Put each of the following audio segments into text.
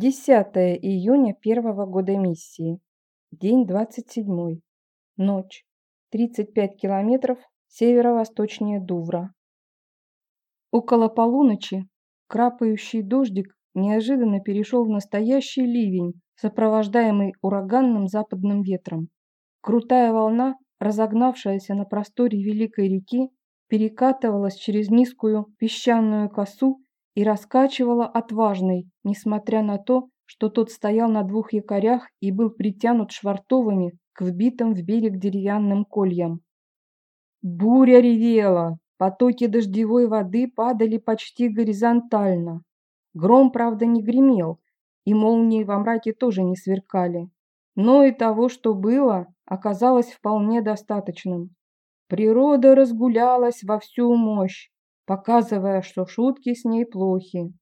10 июня первого года миссии. День 27. Ночь. 35 километров северо-восточнее Дувра. Около полуночи крапающий дождик неожиданно перешел в настоящий ливень, сопровождаемый ураганным западным ветром. Крутая волна, разогнавшаяся на просторе Великой реки, перекатывалась через низкую песчаную косу и раскачивала отважный, несмотря на то, что тот стоял на двух якорях и был притянут швартовыми к вбитым в берег деревянным кольям. Буря ревела, потоки дождевой воды падали почти горизонтально. Гром, правда, не гремел, и молнии во мраке тоже не сверкали. Но и того, что было, оказалось вполне достаточным. Природа разгулялась во всю мощь, показывая, что шутки с ней плохи.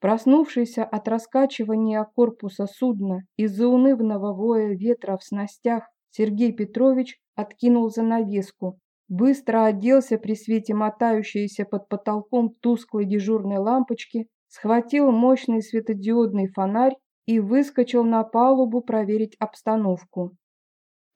Проснувшийся от раскачивания корпуса судна из-за унывного воя ветра в снастях, Сергей Петрович откинул занавеску, быстро оделся при свете мотающейся под потолком тусклой дежурной лампочки, схватил мощный светодиодный фонарь и выскочил на палубу проверить обстановку.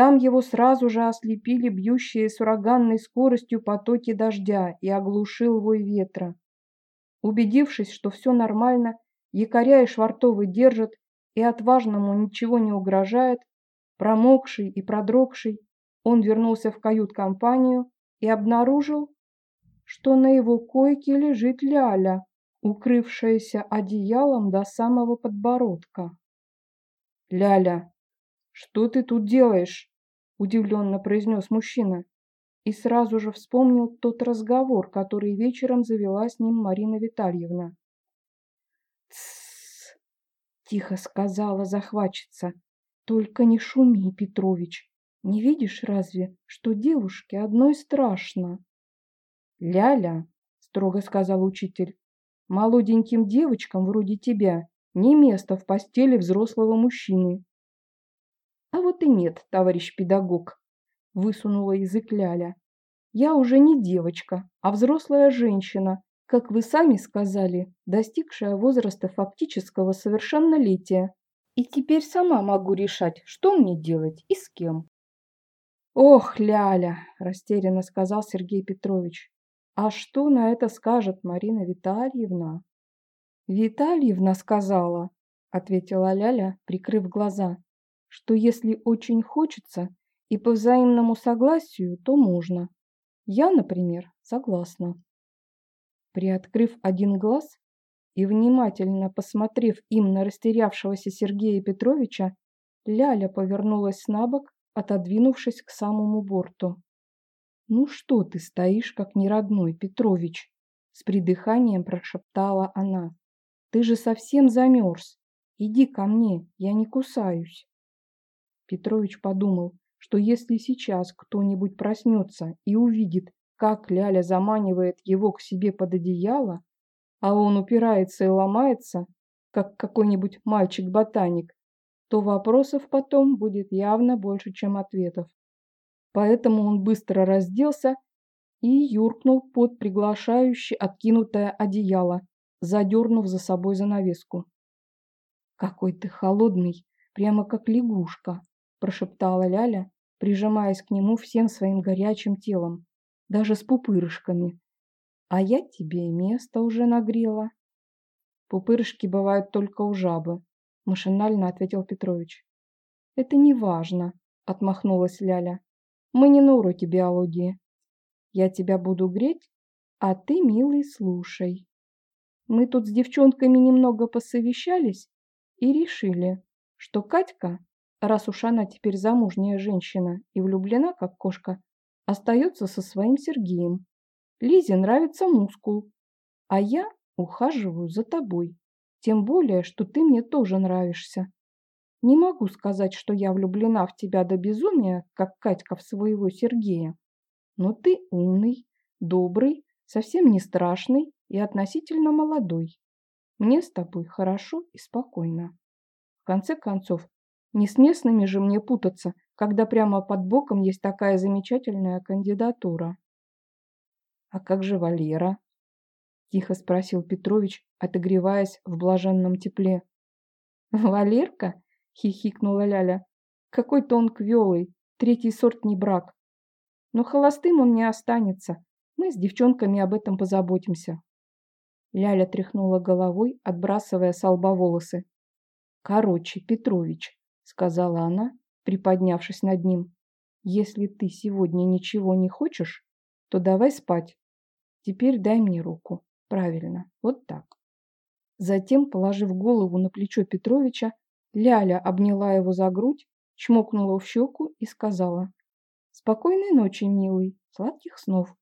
Там его сразу же ослепили бьющие с ураганной скоростью потоки дождя и оглушил вой ветра. Убедившись, что все нормально, якоря и швартовы держат, и отважному ничего не угрожает, промокший и продрогший, он вернулся в кают-компанию и обнаружил, что на его койке лежит Ляля, укрывшаяся одеялом до самого подбородка. «Ляля, «Что ты тут делаешь?» – удивленно произнес мужчина. И сразу же вспомнил тот разговор, который вечером завела с ним Марина Витальевна. «Тссс!» – тихо сказала захватчица. «Только не шуми, Петрович. Не видишь разве, что девушке одной страшно?» «Ляля!» – строго сказал учитель. «Молоденьким девочкам вроде тебя не место в постели взрослого мужчины. А вот и нет, товарищ педагог, высунула язык Ляля. Я уже не девочка, а взрослая женщина, как вы сами сказали, достигшая возраста фактического совершеннолетия. И теперь сама могу решать, что мне делать и с кем. Ох, Ляля, растерянно сказал Сергей Петрович. А что на это скажет Марина Витальевна? Витальевна сказала, ответила Ляля, прикрыв глаза что если очень хочется и по взаимному согласию, то можно. Я, например, согласна. Приоткрыв один глаз и внимательно посмотрев им на растерявшегося Сергея Петровича, Ляля повернулась на бок, отодвинувшись к самому борту. «Ну что ты стоишь, как неродной, Петрович?» С придыханием прошептала она. «Ты же совсем замерз. Иди ко мне, я не кусаюсь». Петрович подумал, что если сейчас кто-нибудь проснется и увидит, как Ляля заманивает его к себе под одеяло, а он упирается и ломается, как какой-нибудь мальчик-ботаник, то вопросов потом будет явно больше, чем ответов. Поэтому он быстро разделся и юркнул под приглашающее откинутое одеяло, задернув за собой занавеску. «Какой ты холодный, прямо как лягушка!» Прошептала Ляля, прижимаясь к нему всем своим горячим телом, даже с пупырышками. А я тебе место уже нагрела. Пупырышки бывают только у жабы, машинально ответил Петрович. Это не важно, отмахнулась Ляля. Мы не на уроке биологии. Я тебя буду греть, а ты, милый, слушай. Мы тут с девчонками немного посовещались и решили, что Катька раз уж она теперь замужняя женщина и влюблена, как кошка, остается со своим Сергеем. Лизе нравится мускул, а я ухаживаю за тобой. Тем более, что ты мне тоже нравишься. Не могу сказать, что я влюблена в тебя до безумия, как Катька в своего Сергея. Но ты умный, добрый, совсем не страшный и относительно молодой. Мне с тобой хорошо и спокойно. В конце концов, не с местными же мне путаться, когда прямо под боком есть такая замечательная кандидатура. «А как же Валера?» – тихо спросил Петрович, отогреваясь в блаженном тепле. «Валерка?» — хихикнула Ляля. «Какой-то он квелый, третий сорт не брак. Но холостым он не останется. Мы с девчонками об этом позаботимся». Ляля тряхнула головой, отбрасывая с лба волосы. «Короче, Петрович», — сказала она, приподнявшись над ним, «если ты сегодня ничего не хочешь, то давай спать. Теперь дай мне руку. Правильно, вот так». Затем, положив голову на плечо Петровича, Ляля обняла его за грудь, чмокнула в щеку и сказала «Спокойной ночи, милый, сладких снов».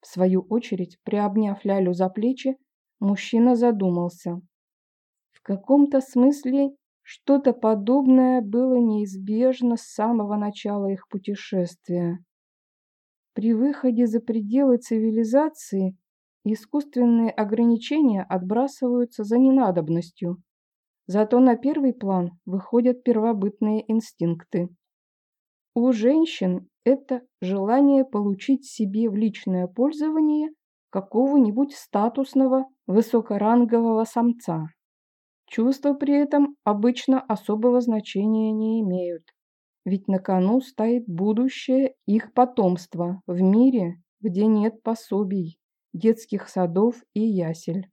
В свою очередь, приобняв Лялю за плечи, мужчина задумался. В каком-то смысле что-то подобное было неизбежно с самого начала их путешествия. При выходе за пределы цивилизации искусственные ограничения отбрасываются за ненадобностью. Зато на первый план выходят первобытные инстинкты. У женщин это желание получить себе в личное пользование какого-нибудь статусного высокорангового самца. Чувства при этом обычно особого значения не имеют, ведь на кону стоит будущее их потомства в мире, где нет пособий, детских садов и ясель.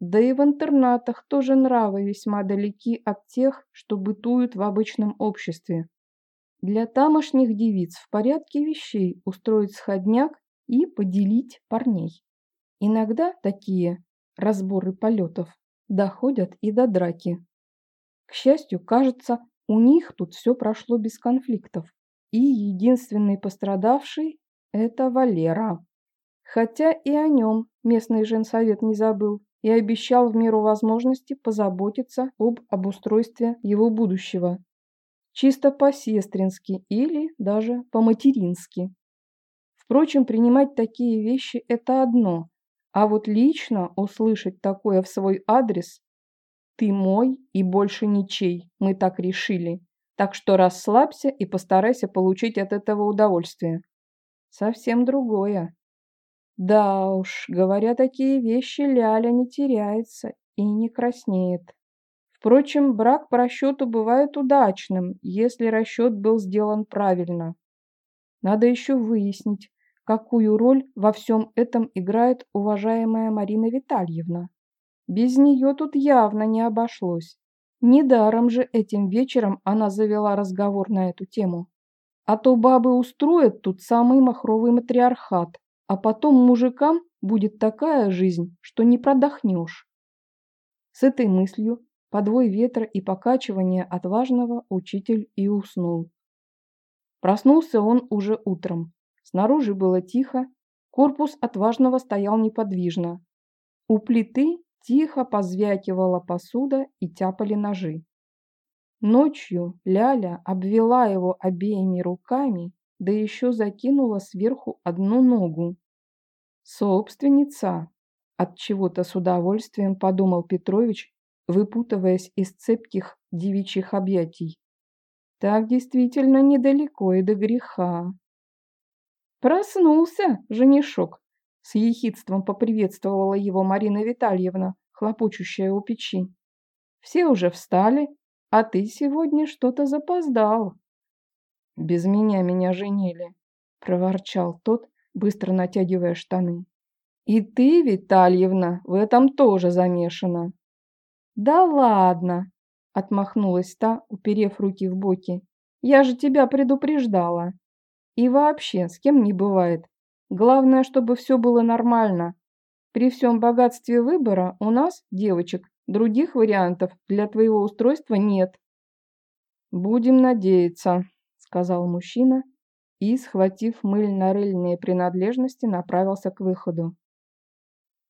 Да и в интернатах тоже нравы весьма далеки от тех, что бытуют в обычном обществе. Для тамошних девиц в порядке вещей устроить сходняк и поделить парней. Иногда такие разборы полетов доходят и до драки. К счастью, кажется, у них тут все прошло без конфликтов. И единственный пострадавший – это Валера. Хотя и о нем местный женсовет не забыл и обещал в меру возможности позаботиться об обустройстве его будущего чисто по-сестрински или даже по-матерински. Впрочем, принимать такие вещи – это одно, а вот лично услышать такое в свой адрес «ты мой и больше ничей, мы так решили», так что расслабься и постарайся получить от этого удовольствие. Совсем другое. Да уж, говоря такие вещи, Ляля не теряется и не краснеет. Впрочем, брак по расчету бывает удачным, если расчет был сделан правильно. Надо еще выяснить, какую роль во всем этом играет уважаемая Марина Витальевна. Без нее тут явно не обошлось. Недаром же этим вечером она завела разговор на эту тему. А то бабы устроят тут самый махровый матриархат, а потом мужикам будет такая жизнь, что не продохнешь. С этой мыслью подвой ветра и покачивание отважного учитель и уснул. Проснулся он уже утром. Снаружи было тихо, корпус отважного стоял неподвижно. У плиты тихо позвякивала посуда и тяпали ножи. Ночью Ляля обвела его обеими руками, да еще закинула сверху одну ногу. Собственница, от чего-то с удовольствием подумал Петрович, выпутываясь из цепких девичьих объятий. Так действительно недалеко и до греха. Проснулся, женишок, с ехидством поприветствовала его Марина Витальевна, хлопочущая у печи. Все уже встали, а ты сегодня что-то запоздал. Без меня меня женили, проворчал тот, быстро натягивая штаны. И ты, Витальевна, в этом тоже замешана. «Да ладно!» – отмахнулась та, уперев руки в боки. «Я же тебя предупреждала. И вообще, с кем не бывает. Главное, чтобы все было нормально. При всем богатстве выбора у нас, девочек, других вариантов для твоего устройства нет». «Будем надеяться», – сказал мужчина и, схватив мыльно-рыльные принадлежности, направился к выходу.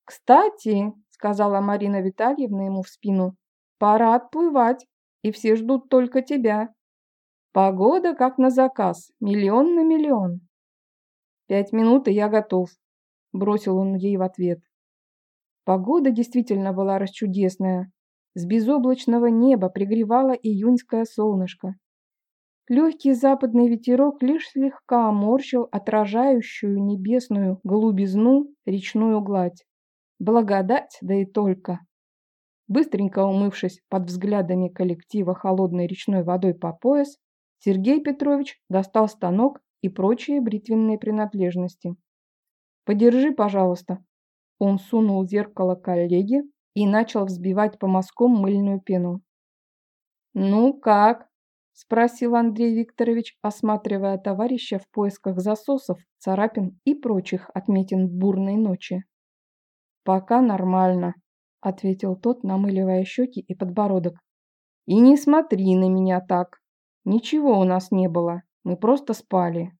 «Кстати», сказала Марина Витальевна ему в спину. «Пора отплывать, и все ждут только тебя. Погода как на заказ, миллион на миллион». «Пять минут, и я готов», – бросил он ей в ответ. Погода действительно была расчудесная. С безоблачного неба пригревало июньское солнышко. Легкий западный ветерок лишь слегка оморщил отражающую небесную голубизну речную гладь. Благодать, да и только. Быстренько умывшись под взглядами коллектива холодной речной водой по пояс, Сергей Петрович достал станок и прочие бритвенные принадлежности. «Подержи, пожалуйста». Он сунул зеркало коллеге и начал взбивать по мазкам мыльную пену. «Ну как?» – спросил Андрей Викторович, осматривая товарища в поисках засосов, царапин и прочих отметин бурной ночи. «Пока нормально», – ответил тот, намыливая щеки и подбородок. «И не смотри на меня так. Ничего у нас не было, мы просто спали».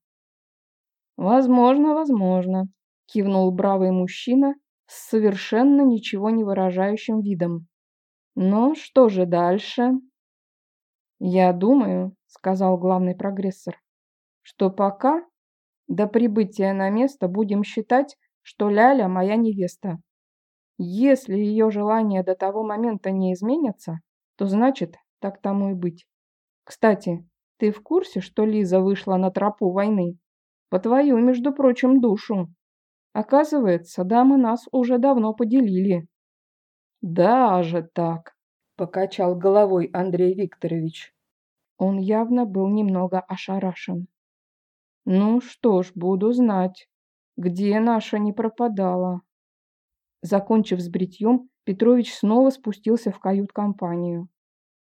«Возможно, возможно», – кивнул бравый мужчина с совершенно ничего не выражающим видом. «Ну, что же дальше?» «Я думаю», – сказал главный прогрессор, – «что пока до прибытия на место будем считать, что Ляля моя невеста. Если ее желания до того момента не изменятся, то значит, так тому и быть. Кстати, ты в курсе, что Лиза вышла на тропу войны? По твою, между прочим, душу. Оказывается, дамы нас уже давно поделили. Даже так, покачал головой Андрей Викторович. Он явно был немного ошарашен. Ну что ж, буду знать, где наша не пропадала. Закончив с бритьем, Петрович снова спустился в кают-компанию.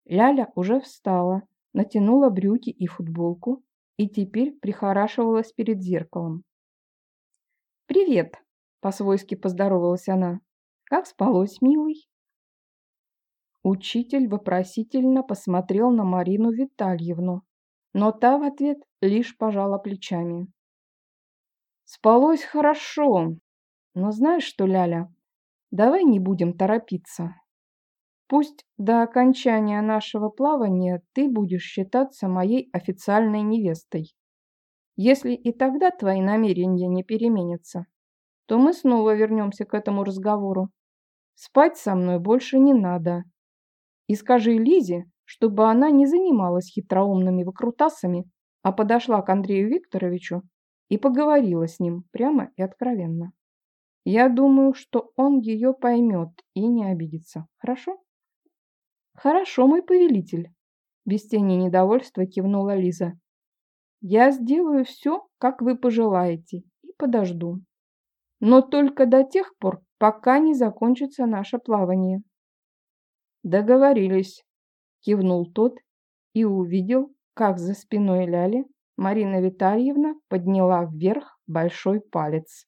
Ляля уже встала, натянула брюки и футболку и теперь прихорашивалась перед зеркалом. «Привет!» – по-свойски поздоровалась она. «Как спалось, милый?» Учитель вопросительно посмотрел на Марину Витальевну, но та в ответ лишь пожала плечами. «Спалось хорошо, но знаешь что, Ляля, давай не будем торопиться. Пусть до окончания нашего плавания ты будешь считаться моей официальной невестой. Если и тогда твои намерения не переменятся, то мы снова вернемся к этому разговору. Спать со мной больше не надо. И скажи Лизе, чтобы она не занималась хитроумными выкрутасами, а подошла к Андрею Викторовичу и поговорила с ним прямо и откровенно. Я думаю, что он ее поймет и не обидится. Хорошо? Хорошо, мой повелитель. Без тени недовольства кивнула Лиза. Я сделаю все, как вы пожелаете, и подожду. Но только до тех пор, пока не закончится наше плавание. Договорились, кивнул тот и увидел, как за спиной Ляли Марина Витальевна подняла вверх большой палец.